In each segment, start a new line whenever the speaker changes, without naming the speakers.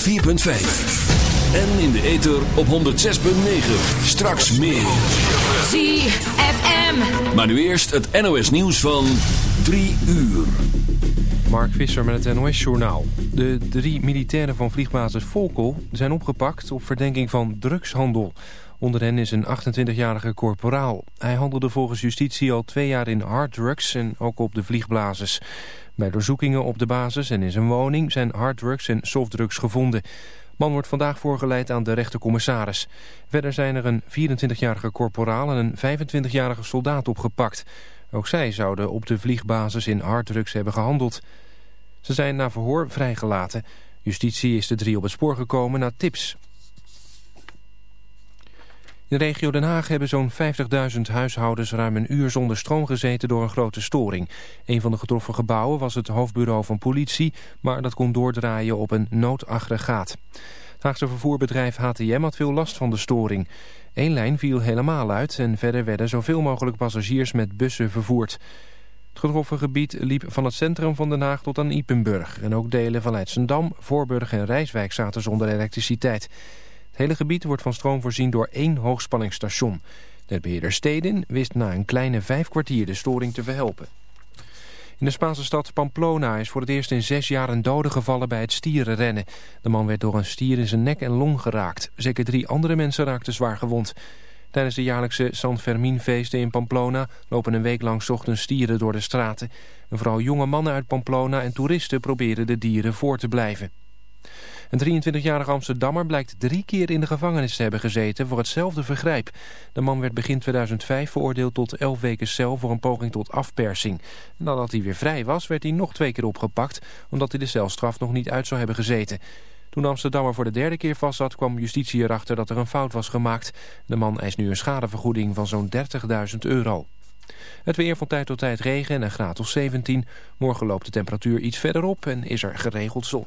104.5. En in de ether op 106.9. Straks meer.
ZFM.
Maar nu eerst het NOS nieuws van 3 uur.
Mark Visser met het NOS-journaal. De drie militairen van vliegbasis Volkel zijn opgepakt op verdenking van drugshandel. Onder hen is een 28-jarige corporaal. Hij handelde volgens justitie al twee jaar in harddrugs en ook op de vliegbasis. Bij doorzoekingen op de basis en in zijn woning zijn harddrugs en softdrugs gevonden. Man wordt vandaag voorgeleid aan de rechtercommissaris. Verder zijn er een 24-jarige corporaal en een 25-jarige soldaat opgepakt. Ook zij zouden op de vliegbasis in harddrugs hebben gehandeld. Ze zijn na verhoor vrijgelaten. Justitie is de drie op het spoor gekomen na tips. In de regio Den Haag hebben zo'n 50.000 huishoudens ruim een uur zonder stroom gezeten door een grote storing. Een van de getroffen gebouwen was het hoofdbureau van politie, maar dat kon doordraaien op een noodaggregaat. Het Haagse vervoerbedrijf HTM had veel last van de storing. Eén lijn viel helemaal uit en verder werden zoveel mogelijk passagiers met bussen vervoerd. Het getroffen gebied liep van het centrum van Den Haag tot aan Ipenburg. En ook delen van Leidsendam, Voorburg en Rijswijk zaten zonder elektriciteit. Het hele gebied wordt van stroom voorzien door één hoogspanningsstation. De beheerder Stedin wist na een kleine vijf kwartier de storing te verhelpen. In de Spaanse stad Pamplona is voor het eerst in zes jaar een dode gevallen bij het stierenrennen. De man werd door een stier in zijn nek en long geraakt. Zeker drie andere mensen raakten zwaar gewond. Tijdens de jaarlijkse San Fermin-feesten in Pamplona lopen een week lang ochtends stieren door de straten. En vooral jonge mannen uit Pamplona en toeristen proberen de dieren voor te blijven. Een 23-jarige Amsterdammer blijkt drie keer in de gevangenis te hebben gezeten voor hetzelfde vergrijp. De man werd begin 2005 veroordeeld tot 11 weken cel voor een poging tot afpersing. Nadat hij weer vrij was, werd hij nog twee keer opgepakt, omdat hij de celstraf nog niet uit zou hebben gezeten. Toen Amsterdammer voor de derde keer vast zat, kwam justitie erachter dat er een fout was gemaakt. De man eist nu een schadevergoeding van zo'n 30.000 euro. Het weer van tijd tot tijd regen en een graad of 17. Morgen loopt de temperatuur iets verder op en is er geregeld zon.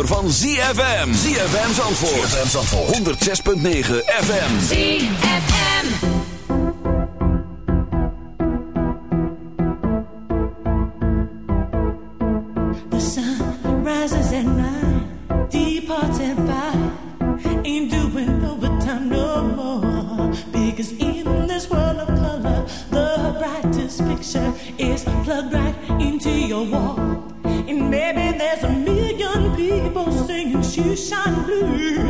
zomer van ZFM. ZFM Zandvoort. ZFM Zandvoort. 106.9 FM.
ZFM.
The sun rises at night. Departs In five. Ain't over time no more. Because in this world of color, the brightest picture is plugged right into your wall.
Nation Blue.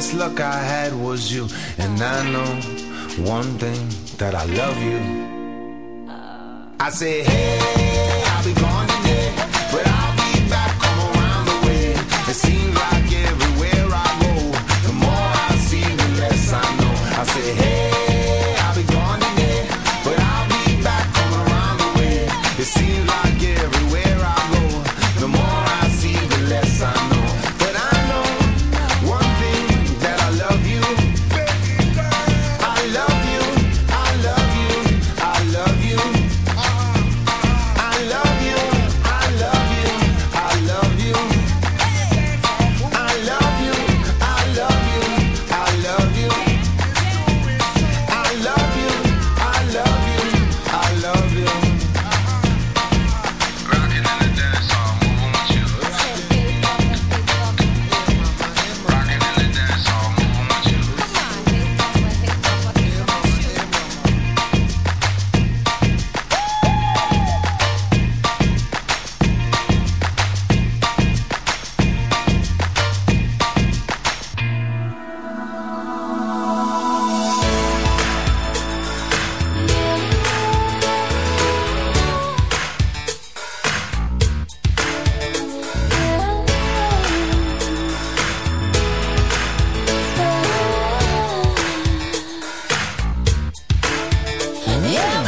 best luck I had was you. And I know one thing that I love you. I say, hey. 耶。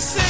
say.